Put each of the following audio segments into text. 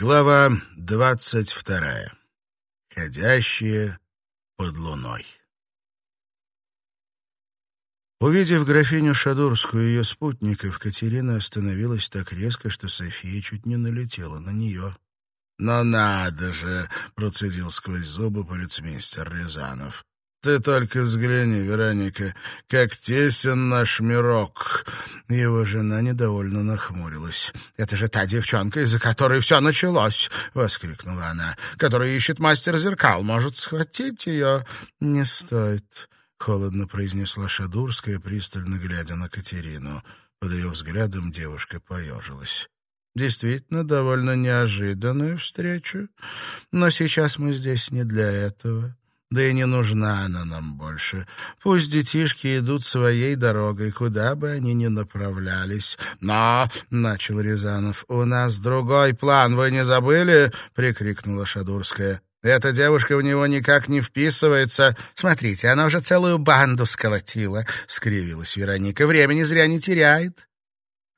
Глава двадцать вторая. Ходящие под луной. Увидев графиню Шадурскую и ее спутников, Катерина остановилась так резко, что София чуть не налетела на нее. «Но надо же!» — процедил сквозь зубы полицмейстер Рязанов. Ты только взгляни, Вероника, как тесен наш мирок. Его жена недовольно нахмурилась. «Это же та девчонка, из-за которой все началось!» — воскликнула она. «Которая ищет мастер зеркал. Может, схватить ее?» «Не стоит», — холодно произнесла Шадурская, пристально глядя на Катерину. Под ее взглядом девушка поежилась. Действительно, довольно неожиданная встреча. Но сейчас мы здесь не для этого. Да и не нужна она нам больше. Пусть детишки идут своей дорогой, куда бы они ни направлялись. Но, — начал Рязанов, — у нас другой план, вы не забыли? — прикрикнула Шадурская. Эта девушка в него никак не вписывается. Смотрите, она уже целую банду сколотила, — скривилась Вероника. Времени зря не теряет.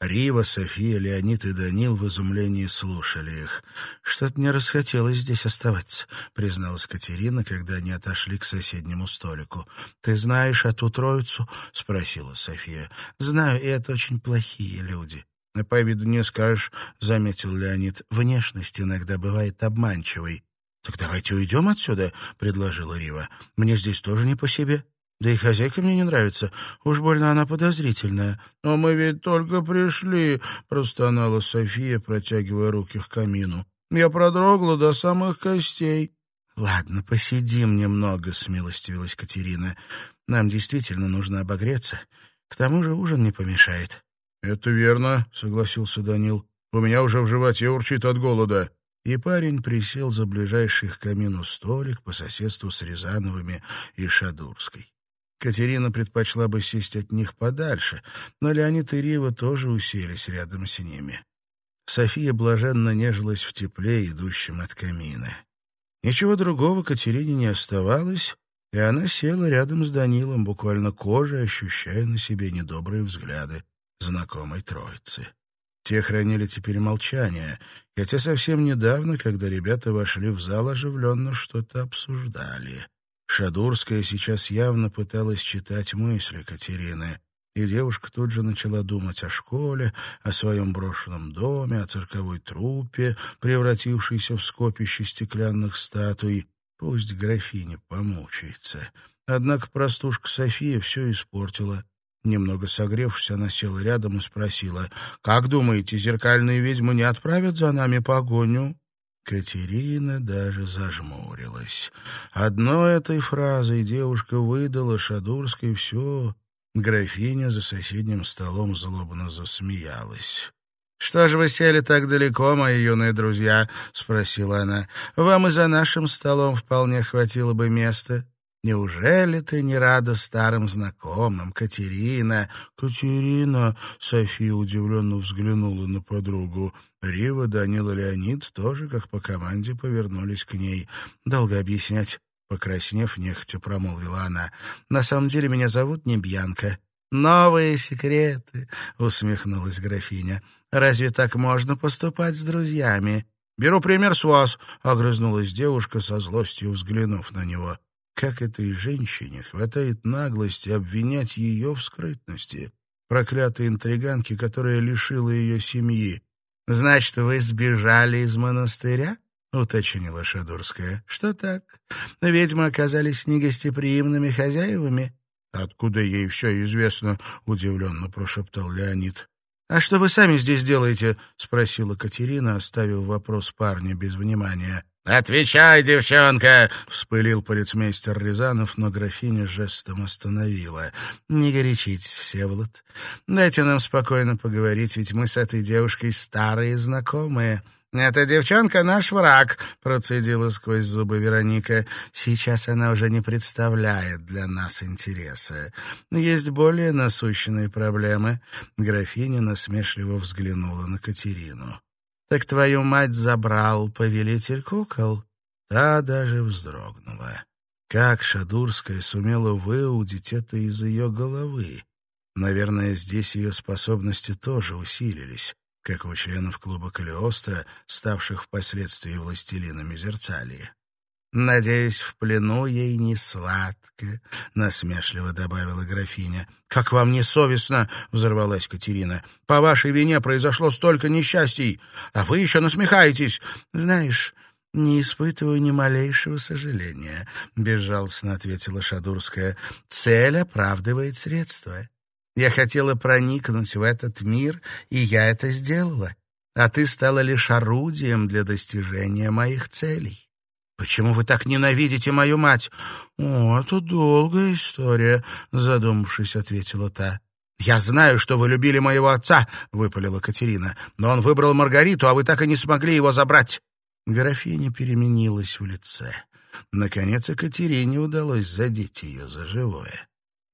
Рива, София, Леонид и Данил в изумлении слушали их. «Что-то мне расхотелось здесь оставаться», — призналась Катерина, когда они отошли к соседнему столику. «Ты знаешь эту троицу?» — спросила София. «Знаю, и это очень плохие люди». «По виду не скажешь», — заметил Леонид. «Внешность иногда бывает обманчивой». «Так давайте уйдем отсюда», — предложила Рива. «Мне здесь тоже не по себе». Да и хозяйка мне не нравится. Уж больно она подозрительная. Но мы ведь только пришли, — простонала София, протягивая руки к камину. Я продрогла до самых костей. Ладно, посидим немного, — смилостивилась Катерина. Нам действительно нужно обогреться. К тому же ужин не помешает. — Это верно, — согласился Данил. — У меня уже в животе урчит от голода. И парень присел за ближайший к камину столик по соседству с Рязановыми и Шадурской. Катерина предпочла бы сесть от них подальше, но Леонид и Рива тоже уселись рядом с ними. София блаженно нежилась в тепле, идущем от камина. Ничего другого Катерине не оставалось, и она села рядом с Данилом, буквально кожей ощущая на себе недобрые взгляды знакомой троицы. Те хранили теперь молчание, хотя совсем недавно, когда ребята вошли в зал, оживленно что-то обсуждали. Шадурская сейчас явно пыталась читать мысли Катерины, и девушка тут же начала думать о школе, о своем брошенном доме, о цирковой труппе, превратившейся в скопище стеклянных статуй. Пусть графиня помучается. Однако простушка София все испортила. Немного согревшись, она села рядом и спросила, «Как думаете, зеркальные ведьмы не отправят за нами погоню?» Катерина даже зажмурилась. Одной этой фразой девушка выдала Шадурской все. Графиня за соседним столом злобно засмеялась. «Что же вы сели так далеко, мои юные друзья?» — спросила она. «Вам и за нашим столом вполне хватило бы места. Неужели ты не рада старым знакомым, Катерина? Катерина, София удивленно взглянула на подругу. Рива, Данила, Леонид тоже, как по команде, повернулись к ней. Долго объяснять. Покраснев, нехотя промолвила она. «На самом деле меня зовут не Бьянка». «Новые секреты», — усмехнулась графиня. «Разве так можно поступать с друзьями?» «Беру пример с вас», — огрызнулась девушка со злостью, взглянув на него. Как этой женщине хватает наглости обвинять ее в скрытности? Проклятой интриганки, которая лишила ее семьи. «Значит, вы сбежали из монастыря?» — уточнила Шадурская. «Что так? Ведьмы оказались негостеприимными хозяевами?» «Откуда ей все известно?» — удивленно прошептал Леонид. «А что вы сами здесь делаете?» — спросила Катерина, оставив вопрос парня без внимания. «Отвечай, девчонка!» — вспылил полицмейстер Рязанов, но графиня жестом остановила. «Не горячитесь, Всеволод. Дайте нам спокойно поговорить, ведь мы с этой девушкой старые знакомые». «Эта девчонка наш враг», — процедила сквозь зубы Вероника. «Сейчас она уже не представляет для нас интереса. Есть более насущные проблемы». Графиня насмешливо взглянула на Катерину. Так твою мать забрал повелитель кукол?» Та даже вздрогнула. Как Шадурская сумела выудить это из ее головы? Наверное, здесь ее способности тоже усилились. как у членов клуба Калиостро, ставших впоследствии властелинами Зерцалии. «Надеюсь, в плену ей не сладко», — насмешливо добавила графиня. «Как вам не совестно?» — взорвалась Катерина. «По вашей вине произошло столько несчастий, а вы еще насмехаетесь. Знаешь, не испытываю ни малейшего сожаления», — безжалостно ответила Шадурская. «Цель оправдывает средства. Я хотела проникнуть в этот мир, и я это сделала, а ты стала лишь орудием для достижения моих целей». «Почему вы так ненавидите мою мать?» «О, это долгая история», — задумавшись, ответила та. «Я знаю, что вы любили моего отца», — выпалила Катерина. «Но он выбрал Маргариту, а вы так и не смогли его забрать». Графиня переменилась в лице. Наконец, Екатерине удалось задеть ее за живое.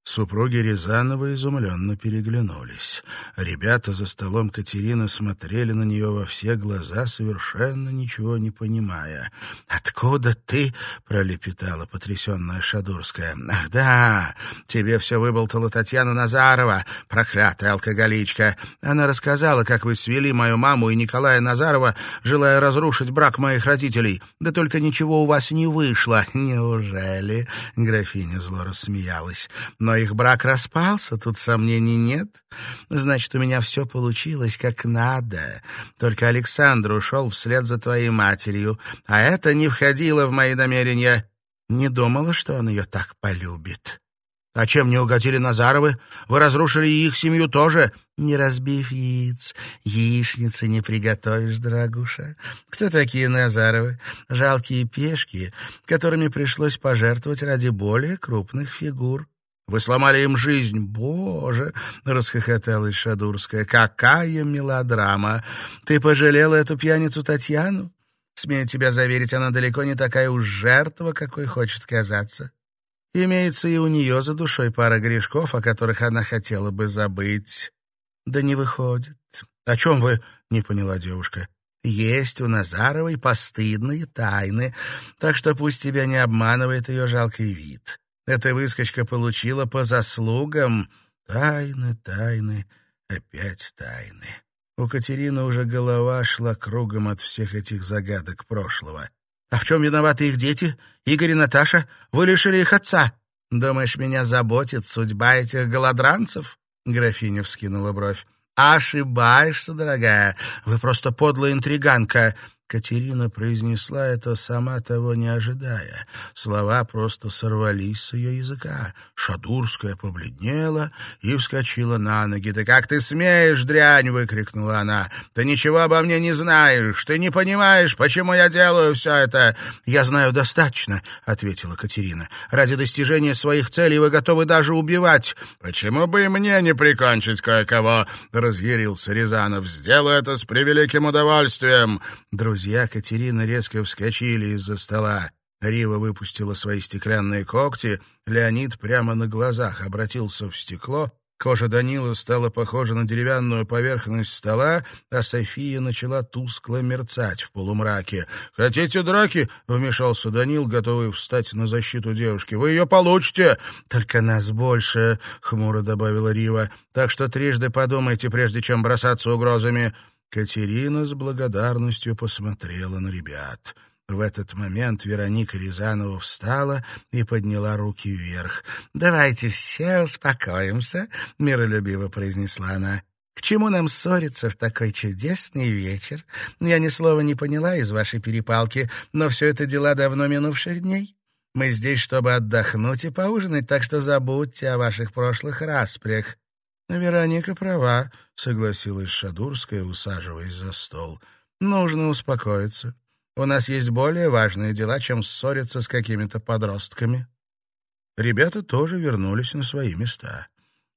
Супруги Рязанова изумленно переглянулись. Ребята за столом Катерины смотрели на нее во все глаза, совершенно ничего не понимая. «Откуда ты?» — пролепетала потрясенная Шадурская. «Ах да, тебе все выболтала Татьяна Назарова, проклятая алкоголичка. Она рассказала, как вы свели мою маму и Николая Назарова, желая разрушить брак моих родителей. Да только ничего у вас не вышло. Неужели?» — графиня зло рассмеялась. «Но их брак распался, тут сомнений нет. Значит, у меня все получилось как надо. Только Александр ушел вслед за твоей матерью, а это не входило в мои намерения. Не думала, что он ее так полюбит. А чем не угодили Назаровы? Вы разрушили их семью тоже. Не разбив яиц, яичницы не приготовишь, дорогуша. Кто такие Назаровы? Жалкие пешки, которыми пришлось пожертвовать ради более крупных фигур. Вы сломали им жизнь. Боже, расхохоталась Шадурская. Какая мелодрама! Ты пожалела эту пьяницу Татьяну? Смею тебя заверить, она далеко не такая уж жертва, какой хочет казаться. Имеется и у нее за душой пара грешков, о которых она хотела бы забыть. Да не выходит. О чем вы? Не поняла девушка. Есть у Назаровой постыдные тайны, так что пусть тебя не обманывает ее жалкий вид. Эта выскочка получила по заслугам. Тайны, тайны, опять тайны. У Катерины уже голова шла кругом от всех этих загадок прошлого. «А в чем виноваты их дети? Игорь и Наташа? Вы лишили их отца. Думаешь, меня заботит судьба этих голодранцев?» Графиня вскинула бровь. «Ошибаешься, дорогая. Вы просто подлая интриганка. Катерина произнесла это, сама того не ожидая. Слова просто сорвались с ее языка. Шадурская побледнела и вскочила на ноги. «Да как ты смеешь, дрянь!» — выкрикнула она. «Ты ничего обо мне не знаешь! Ты не понимаешь, почему я делаю все это!» «Я знаю достаточно», — ответила Катерина. «Ради достижения своих целей вы готовы даже убивать». «Почему бы и мне не прикончить кое-кого?» — разъярился Рязанов. «Сделаю это с превеликим удовольствием!» Друзья Катерины резко вскочили из-за стола. Рива выпустила свои стеклянные когти, Леонид прямо на глазах обратился в стекло, кожа Данила стала похожа на деревянную поверхность стола, а София начала тускло мерцать в полумраке. «Хотите драки?» — вмешался Данил, готовый встать на защиту девушки. «Вы ее получите!» «Только нас больше», — хмуро добавила Рива. «Так что трижды подумайте, прежде чем бросаться угрозами». Катерина с благодарностью посмотрела на ребят. В этот момент Вероника Рязанова встала и подняла руки вверх. «Давайте все успокоимся», — миролюбиво произнесла она. «К чему нам ссориться в такой чудесный вечер? Я ни слова не поняла из вашей перепалки, но все это дела давно минувших дней. Мы здесь, чтобы отдохнуть и поужинать, так что забудьте о ваших прошлых распрях. Вероника права, согласилась Шадурская, усаживаясь за стол. Нужно успокоиться. У нас есть более важные дела, чем ссориться с какими-то подростками. Ребята тоже вернулись на свои места.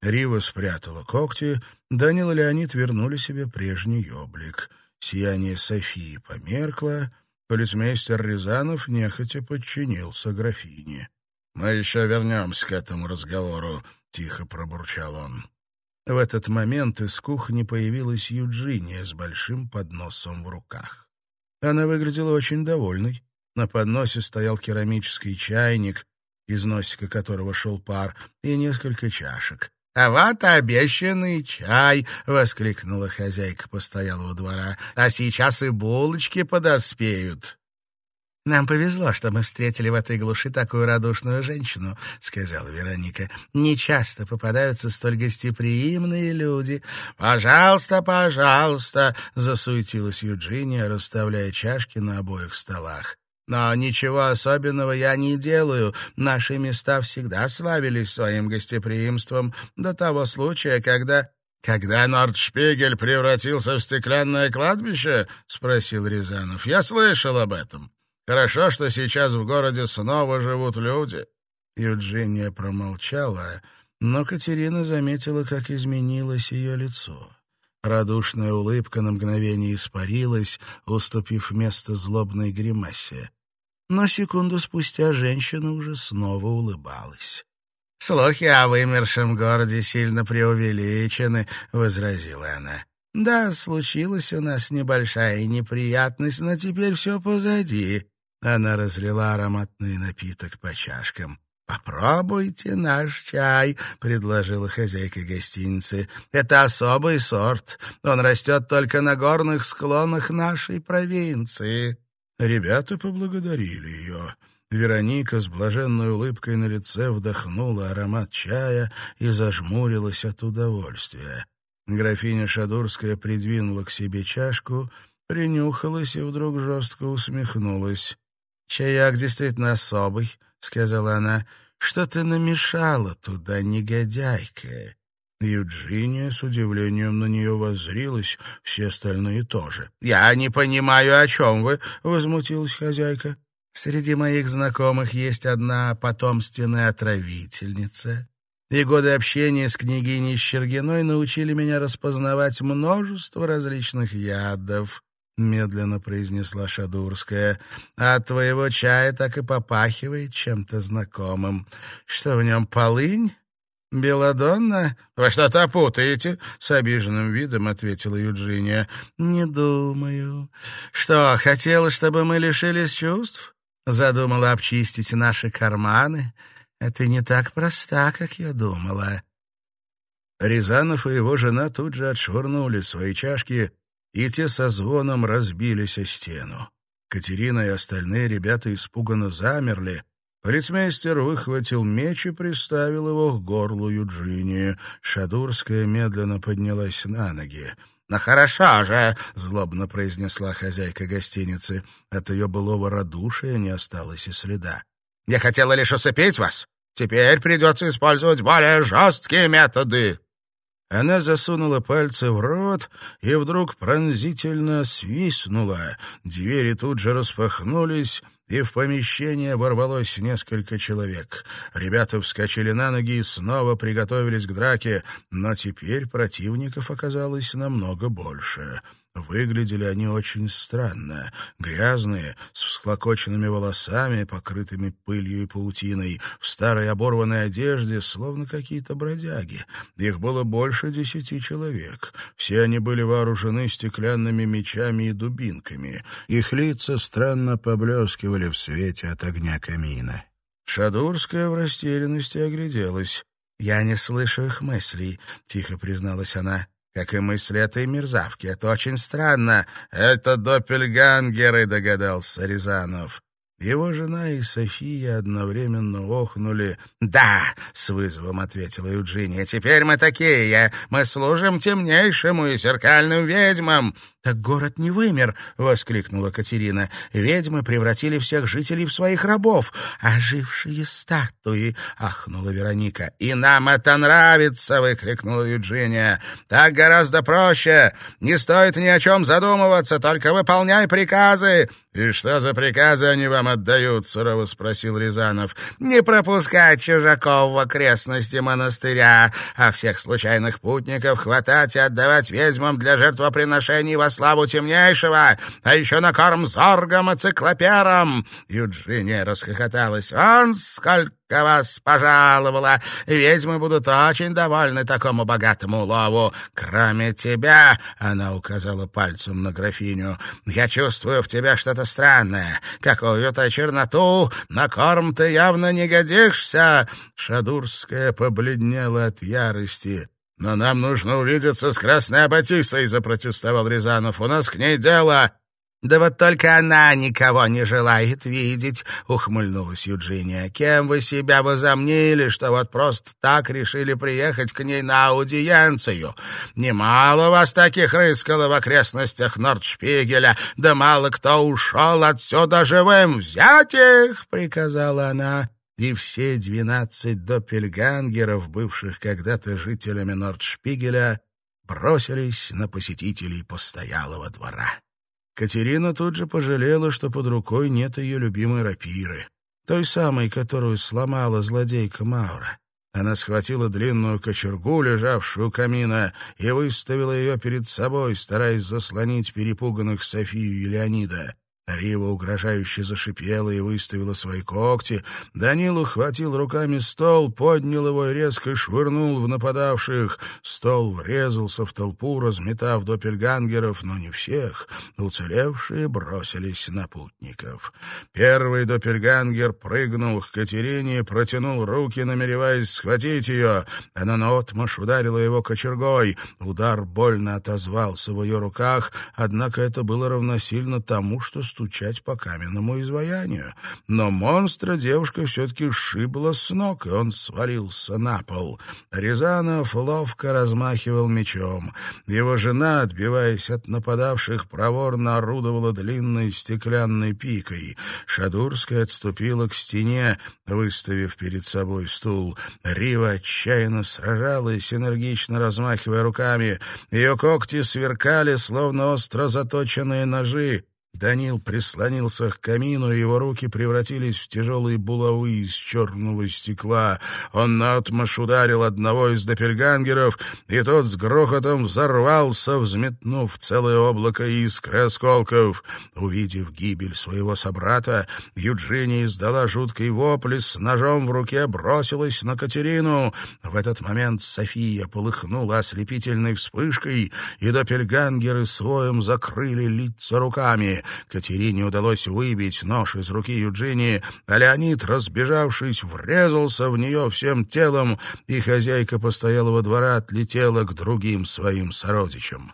Рива спрятала когти, Данил и Леонид вернули себе прежний облик. Сияние Софии померкло, полицмейстер Рязанов нехотя подчинился графине. «Мы еще вернемся к этому разговору», — тихо пробурчал он. В этот момент из кухни появилась Юджиния с большим подносом в руках. Она выглядела очень довольной. На подносе стоял керамический чайник, из носика которого шел пар, и несколько чашек. «А вот обещанный чай!» — воскликнула хозяйка постоялого двора. «А сейчас и булочки подоспеют!» «Нам повезло, что мы встретили в этой глуши такую радушную женщину», — сказала Вероника. «Не часто попадаются столь гостеприимные люди». «Пожалуйста, пожалуйста», — засуетилась Юджиния, расставляя чашки на обоих столах. «Но ничего особенного я не делаю. Наши места всегда славились своим гостеприимством до того случая, когда...» «Когда Нордшпигель превратился в стеклянное кладбище?» — спросил Рязанов. «Я слышал об этом. Хорошо, что сейчас в городе снова живут люди». Юджиния промолчала, но Катерина заметила, как изменилось ее лицо. Радушная улыбка на мгновение испарилась, уступив место злобной гримасе. Но секунду спустя женщина уже снова улыбалась. «Слухи о вымершем городе сильно преувеличены», — возразила она. «Да, случилась у нас небольшая неприятность, но теперь все позади. Она разлила ароматный напиток по чашкам. «Попробуйте наш чай», — предложила хозяйка гостиницы. «Это особый сорт. Он растет только на горных склонах нашей провинции». Ребята поблагодарили ее. Вероника с блаженной улыбкой на лице вдохнула аромат чая и зажмурилась от удовольствия. Графиня Шадурская придвинула к себе чашку, принюхалась и вдруг жестко усмехнулась. «Чаяк действительно особый», — сказала она. «Что-то намешало туда, негодяйка». Юджиния с удивлением на нее воззрилась, все остальные тоже. «Я не понимаю, о чем вы», — возмутилась хозяйка. «Среди моих знакомых есть одна потомственная отравительница, и годы общения с княгиней Щергиной научили меня распознавать множество различных ядов медленно произнесла Шадурская. «От твоего чая так и попахивает чем-то знакомым. Что в нем, полынь?» «Беладонна? Вы что-то путаете?» — с обиженным видом ответила Юджиния. «Не думаю. Что, хотела, чтобы мы лишились чувств? Задумала обчистить наши карманы? Это не так проста, как я думала». Рязанов и его жена тут же отшвырнули свои чашки и те со звоном разбились о стену. Катерина и остальные ребята испуганно замерли. Полицмейстер выхватил меч и приставил его к горлу Юджинии. Шадурская медленно поднялась на ноги. «Ну хорошо же!» — злобно произнесла хозяйка гостиницы. От ее былого радушия не осталось и следа. «Я хотела лишь усыпить вас. Теперь придется использовать более жесткие методы». Она засунула пальцы в рот и вдруг пронзительно свистнула. Двери тут же распахнулись, и в помещение ворвалось несколько человек. Ребята вскочили на ноги и снова приготовились к драке, но теперь противников оказалось намного больше. Выглядели они очень странно. Грязные, с всклокоченными волосами, покрытыми пылью и паутиной, в старой оборванной одежде, словно какие-то бродяги. Их было больше десяти человек. Все они были вооружены стеклянными мечами и дубинками. Их лица странно поблескивали в свете от огня камина. Шадурская в растерянности огляделась. «Я не слышу их мыслей», — тихо призналась она как и мысли этой мерзавки. Это очень странно. Это доппельгангеры, догадался Рязанов. Его жена и София одновременно охнули. «Да!» — с вызовом ответила Юджиния. «Теперь мы такие. Мы служим темнейшему и зеркальным ведьмам. «Так город не вымер!» — воскликнула Катерина. «Ведьмы превратили всех жителей в своих рабов. Ожившие статуи!» — ахнула Вероника. «И нам это нравится!» — выкрикнула Юджиния. «Так гораздо проще! Не стоит ни о чем задумываться, только выполняй приказы!» «И что за приказы они вам отдают?» — сурово спросил Рязанов. «Не пропускать чужаков в окрестности монастыря, а всех случайных путников хватать и отдавать ведьмам для жертвоприношений во славу темнейшего, а еще на корм зоргам и циклоперам!» Юджиния расхохоталась. «Он сколько бабка вас пожаловала. Ведьмы будут очень довольны такому богатому улову. Кроме тебя, — она указала пальцем на графиню, — я чувствую в тебе что-то странное, какую-то черноту, на корм ты явно не годишься. Шадурская побледнела от ярости. «Но нам нужно увидеться с Красной Аббатисой», — запротестовал Рязанов. «У нас к ней дело». «Да вот только она никого не желает видеть», — ухмыльнулась Юджиния. «Кем вы себя возомнили, что вот просто так решили приехать к ней на аудиенцию? Немало вас таких рыскало в окрестностях Нордшпигеля, да мало кто ушел отсюда живым. Взять их!» — приказала она и все двенадцать доппельгангеров, бывших когда-то жителями Нордшпигеля, бросились на посетителей постоялого двора. Катерина тут же пожалела, что под рукой нет ее любимой рапиры, той самой, которую сломала злодейка Маура. Она схватила длинную кочергу, лежавшую у камина, и выставила ее перед собой, стараясь заслонить перепуганных Софию и Леонида. Рива угрожающе зашипела и выставила свои когти. Данил ухватил руками стол, поднял его и резко швырнул в нападавших. Стол врезался в толпу, разметав допельгангеров, но не всех. Уцелевшие бросились на путников. Первый допельгангер прыгнул к Катерине, протянул руки, намереваясь схватить ее. Она наотмашь ударила его кочергой. Удар больно отозвался в ее руках, однако это было равносильно тому, что стучать по каменному изваянию. Но монстра девушка все-таки сшибла с ног, и он свалился на пол. Рязанов ловко размахивал мечом. Его жена, отбиваясь от нападавших, проворно орудовала длинной стеклянной пикой. Шадурская отступила к стене, выставив перед собой стул. Рива отчаянно сражалась, энергично размахивая руками. Ее когти сверкали, словно остро заточенные ножи. Данил прислонился к камину, и его руки превратились в тяжелые булавы из черного стекла. Он наотмашь ударил одного из допергангеров, и тот с грохотом взорвался, взметнув целое облако искр и осколков. Увидев гибель своего собрата, Юджиния издала жуткий вопль с ножом в руке бросилась на Катерину. В этот момент София полыхнула ослепительной вспышкой, и допельгангеры своем закрыли лица руками. Катерине удалось выбить нож из руки Юджинии, а Леонид, разбежавшись, врезался в нее всем телом, и хозяйка постоялого двора отлетела к другим своим сородичам.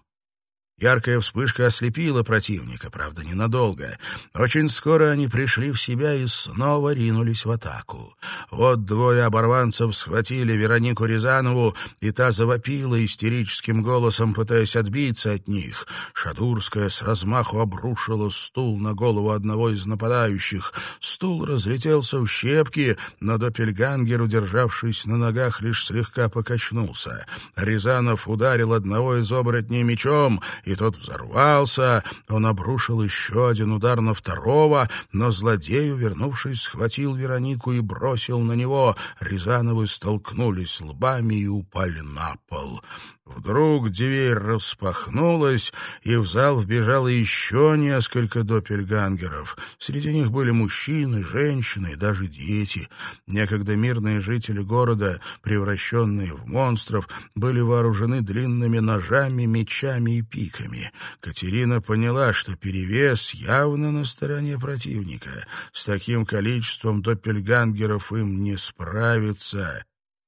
Яркая вспышка ослепила противника, правда, ненадолго. Очень скоро они пришли в себя и снова ринулись в атаку. Вот двое оборванцев схватили Веронику Рязанову, и та завопила истерическим голосом, пытаясь отбиться от них. Шадурская с размаху обрушила стул на голову одного из нападающих. Стул разлетелся в щепки, но Доппельгангер, удержавшись на ногах, лишь слегка покачнулся. Рязанов ударил одного из оборотней мечом — и тот взорвался. Он обрушил еще один удар на второго, но злодею, вернувшись, схватил Веронику и бросил на него. Рязановы столкнулись лбами и упали на пол. Вдруг дверь распахнулась, и в зал вбежало еще несколько доппельгангеров. Среди них были мужчины, женщины и даже дети. Некогда мирные жители города, превращенные в монстров, были вооружены длинными ножами, мечами и пиками. Катерина поняла, что перевес явно на стороне противника. С таким количеством доппельгангеров им не справиться.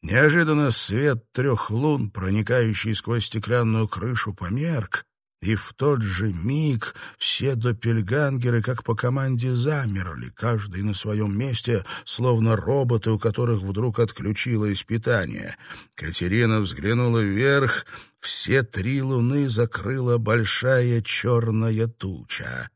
Неожиданно свет трех лун, проникающий сквозь стеклянную крышу, померк, и в тот же миг все доппельгангеры, как по команде, замерли, каждый на своем месте, словно роботы, у которых вдруг отключилось питание. Катерина взглянула вверх, все три луны закрыла большая черная туча.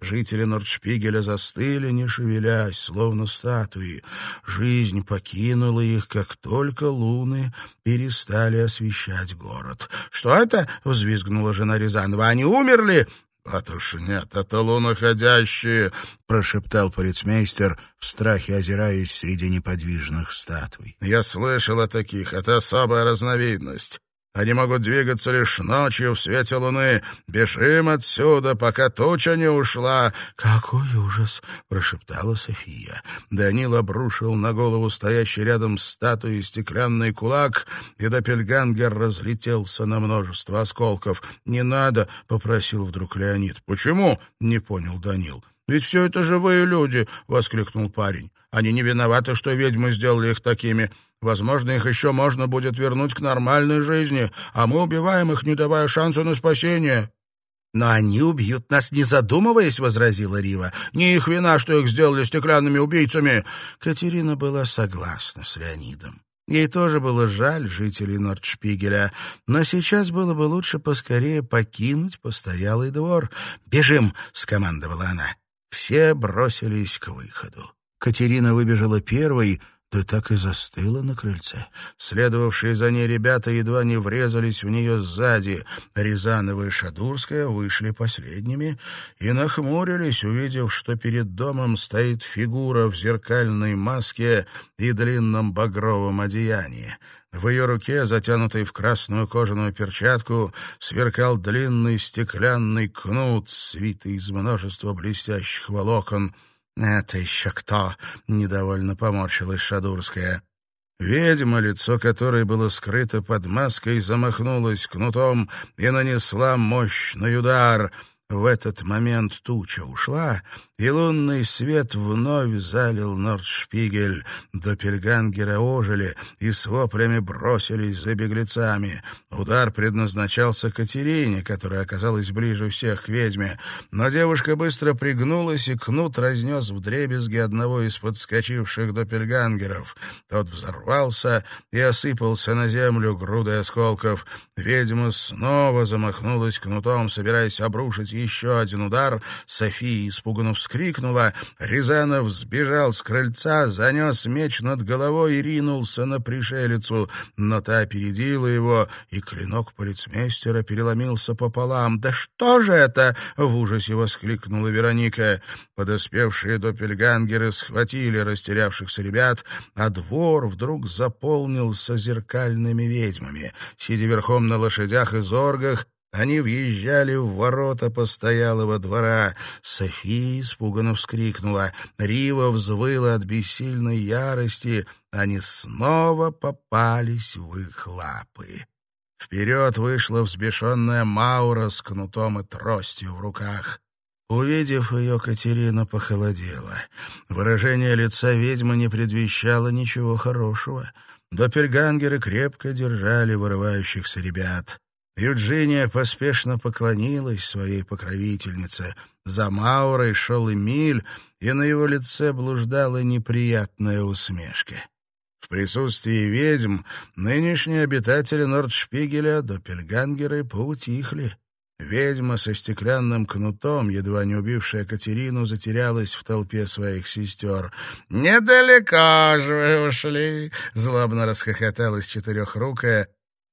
Жители Нордшпигеля застыли, не шевелясь, словно статуи. Жизнь покинула их, как только луны перестали освещать город. «Что это?» — взвизгнула жена Рязанова. «Они умерли?» «Вот уж нет, это луноходящие!» — прошептал полицмейстер, в страхе озираясь среди неподвижных статуй. «Я слышал о таких, это особая разновидность. Они могут двигаться лишь ночью в свете луны. Бежим отсюда, пока туча не ушла». «Какой ужас!» — прошептала София. Данил обрушил на голову стоящий рядом с статуей стеклянный кулак, и Доппельгангер разлетелся на множество осколков. «Не надо!» — попросил вдруг Леонид. «Почему?» — не понял Данил. «Ведь все это живые люди!» — воскликнул парень. «Они не виноваты, что ведьмы сделали их такими. Возможно, их еще можно будет вернуть к нормальной жизни, а мы убиваем их, не давая шанса на спасение». «Но они убьют нас, не задумываясь», — возразила Рива. «Не их вина, что их сделали стеклянными убийцами». Катерина была согласна с Леонидом. Ей тоже было жаль жителей Нордшпигеля, но сейчас было бы лучше поскорее покинуть постоялый двор. «Бежим!» — скомандовала она. Все бросились к выходу. Катерина выбежала первой, да так и застыла на крыльце. Следовавшие за ней ребята едва не врезались в нее сзади. Рязанова и Шадурская вышли последними и нахмурились, увидев, что перед домом стоит фигура в зеркальной маске и длинном багровом одеянии. В ее руке, затянутой в красную кожаную перчатку, сверкал длинный стеклянный кнут, свитый из множества блестящих волокон — «Это еще кто?» — недовольно поморщилась Шадурская. Ведьма, лицо которой было скрыто под маской, замахнулась кнутом и нанесла мощный удар — в этот момент туча ушла, и лунный свет вновь залил Нордшпигель. Доппельгангеры ожили и с воплями бросились за беглецами. Удар предназначался Катерине, которая оказалась ближе всех к ведьме, но девушка быстро пригнулась, и кнут разнес вдребезги одного из подскочивших доппельгангеров. Тот взорвался и осыпался на землю грудой осколков. Ведьма снова замахнулась кнутом, собираясь обрушить еще один удар. София испуганно вскрикнула. Рязанов сбежал с крыльца, занес меч над головой и ринулся на пришелицу. Но та опередила его, и клинок полицмейстера переломился пополам. «Да что же это?» — в ужасе воскликнула Вероника. Подоспевшие допельгангеры схватили растерявшихся ребят, а двор вдруг заполнился зеркальными ведьмами. Сидя верхом на лошадях и зоргах, они въезжали в ворота постоялого двора. София испуганно вскрикнула. Рива взвыла от бессильной ярости. Они снова попались в их лапы. Вперед вышла взбешенная Маура с кнутом и тростью в руках. Увидев ее, Катерина похолодела. Выражение лица ведьмы не предвещало ничего хорошего. Доппельгангеры крепко держали вырывающихся ребят. Юджиния поспешно поклонилась своей покровительнице. За Маурой шел Эмиль, и на его лице блуждала неприятная усмешка. В присутствии ведьм нынешние обитатели Нордшпигеля, доппельгангеры, поутихли. Ведьма со стеклянным кнутом, едва не убившая Катерину, затерялась в толпе своих сестер. «Недалеко же вы ушли!» — злобно расхохоталась четырехрукая,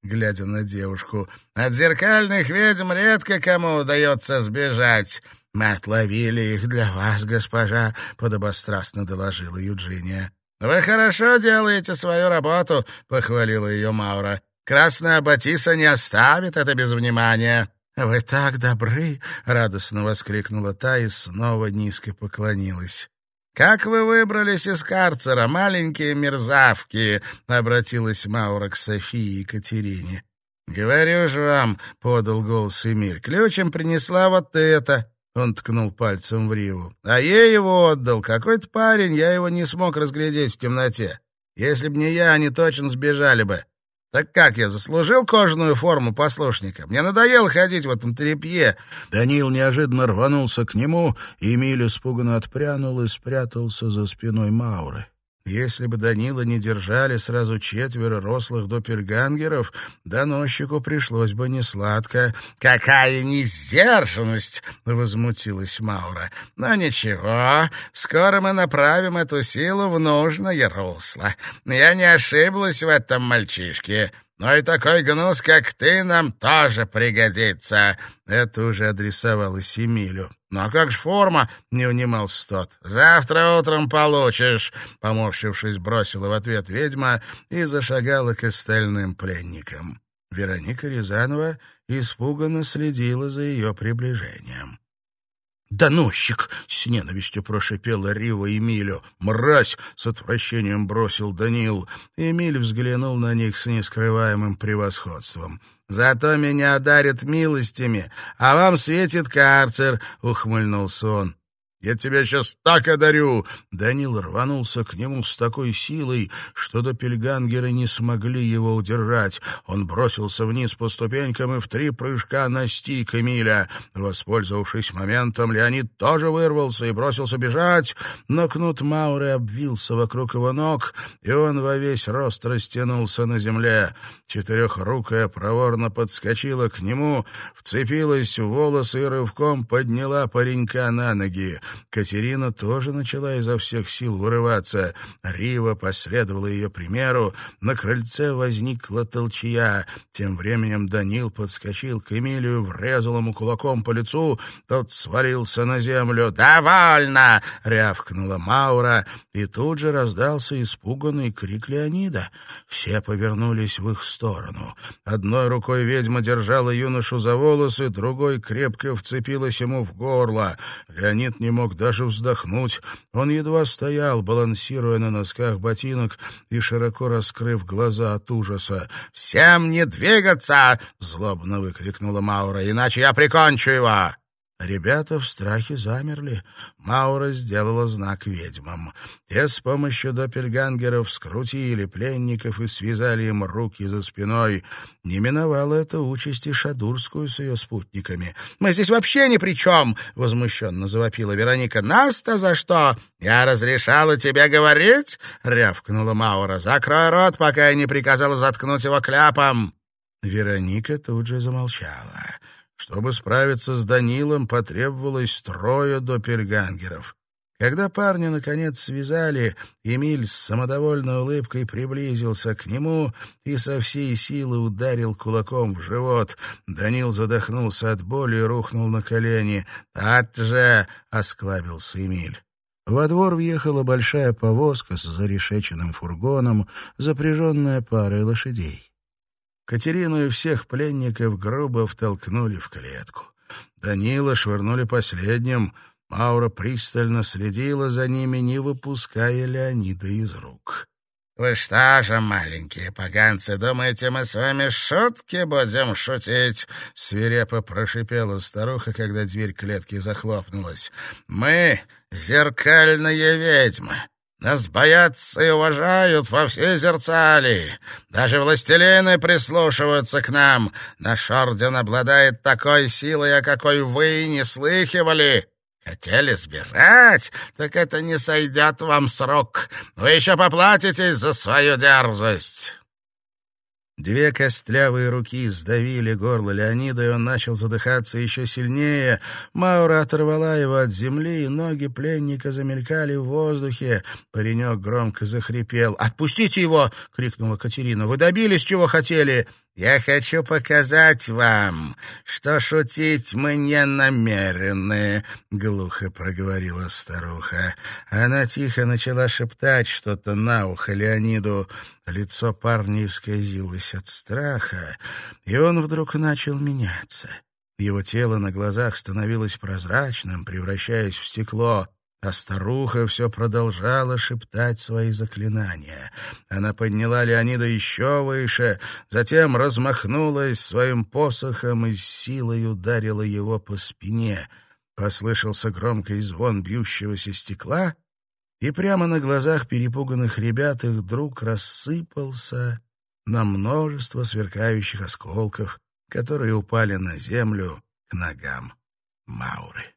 глядя на девушку. «От зеркальных ведьм редко кому удается сбежать. Мы отловили их для вас, госпожа», — подобострастно доложила Юджиния. «Вы хорошо делаете свою работу», — похвалила ее Маура. «Красная Батиса не оставит это без внимания». «Вы так добры!» — радостно воскликнула та и снова низко поклонилась. «Как вы выбрались из карцера, маленькие мерзавки?» — обратилась Маура к Софии и Катерине. «Говорю же вам», — подал голос Эмиль, — «ключем принесла вот это». Он ткнул пальцем в Риву. «А ей его отдал. Какой-то парень, я его не смог разглядеть в темноте. Если б не я, они точно сбежали бы. Так как я заслужил кожаную форму послушника? Мне надоело ходить в этом тряпье. Даниил неожиданно рванулся к нему, и Эмиль испуганно отпрянул и спрятался за спиной Мауры. Если бы Данила не держали сразу четверо рослых доппельгангеров, доносчику пришлось бы несладко. «Какая несдержанность!» — возмутилась Маура. «Но ничего, скоро мы направим эту силу в нужное русло. Я не ошиблась в этом мальчишке. Но и такой гнус, как ты, нам тоже пригодится. Это уже адресовалось Эмилю. «Ну а как же форма?» — не унимался тот. «Завтра утром получишь», — поморщившись, бросила в ответ ведьма и зашагала к остальным пленникам. Вероника Рязанова испуганно следила за ее приближением. «Доносчик!» — с ненавистью прошипела Рива Эмилю. «Мразь!» — с отвращением бросил Данил. Эмиль взглянул на них с нескрываемым превосходством. «Зато меня одарят милостями, а вам светит карцер!» — ухмыльнулся он. Я тебя сейчас так одарю!» Данил рванулся к нему с такой силой, что допельгангеры не смогли его удержать. Он бросился вниз по ступенькам и в три прыжка настиг Эмиля. Воспользовавшись моментом, Леонид тоже вырвался и бросился бежать, но кнут Мауры обвился вокруг его ног, и он во весь рост растянулся на земле. Четырехрукая проворно подскочила к нему, вцепилась в волосы и рывком подняла паренька на ноги. Катерина тоже начала изо всех сил вырываться. Рива последовала ее примеру. На крыльце возникла толчья. Тем временем Данил подскочил к Эмилию, врезал ему кулаком по лицу. Тот свалился на землю. «Довольно!» — рявкнула Маура. И тут же раздался испуганный крик Леонида. Все повернулись в их сторону. Одной рукой ведьма держала юношу за волосы, другой крепко вцепилась ему в горло. Леонид не мог даже вздохнуть. Он едва стоял, балансируя на носках ботинок и широко раскрыв глаза от ужаса. «Всем не двигаться!» — злобно выкрикнула Маура. «Иначе я прикончу его!» Ребята в страхе замерли. Маура сделала знак ведьмам. Те с помощью доппельгангеров скрутили пленников и связали им руки за спиной. Не миновала это участь Шадурскую с ее спутниками. «Мы здесь вообще ни при чем!» — возмущенно завопила Вероника. «Нас-то за что? Я разрешала тебе говорить?» — рявкнула Маура. «Закрой рот, пока я не приказала заткнуть его кляпом!» Вероника тут же замолчала. Чтобы справиться с Данилом, потребовалось трое допельгангеров. Когда парня, наконец, связали, Эмиль с самодовольной улыбкой приблизился к нему и со всей силы ударил кулаком в живот. Данил задохнулся от боли и рухнул на колени. «От же!» — осклабился Эмиль. Во двор въехала большая повозка с зарешеченным фургоном, запряженная парой лошадей. Катерину и всех пленников грубо втолкнули в клетку. Данила швырнули последним. Маура пристально следила за ними, не выпуская Леонида из рук. «Вы что же, маленькие поганцы, думаете, мы с вами шутки будем шутить?» — свирепо прошипела старуха, когда дверь клетки захлопнулась. «Мы — зеркальные ведьмы. Нас боятся и уважают во всей Зерцалии. Даже властелины прислушиваются к нам. Наш орден обладает такой силой, о какой вы не слыхивали. Хотели сбежать, так это не сойдет вам с рук. Вы еще поплатитесь за свою дерзость». Две костлявые руки сдавили горло Леонида, и он начал задыхаться еще сильнее. Маура оторвала его от земли, и ноги пленника замелькали в воздухе. Паренек громко захрипел. «Отпустите его!» — крикнула Катерина. «Вы добились, чего хотели!» «Я хочу показать вам, что шутить мы не намерены», — глухо проговорила старуха. Она тихо начала шептать что-то на ухо Леониду. Лицо парня исказилось от страха, и он вдруг начал меняться. Его тело на глазах становилось прозрачным, превращаясь в стекло. А старуха все продолжала шептать свои заклинания. Она подняла Леонида еще выше, затем размахнулась своим посохом и силой ударила его по спине. Послышался громкий звон бьющегося стекла, и прямо на глазах перепуганных ребят их друг рассыпался на множество сверкающих осколков, которые упали на землю к ногам Мауры.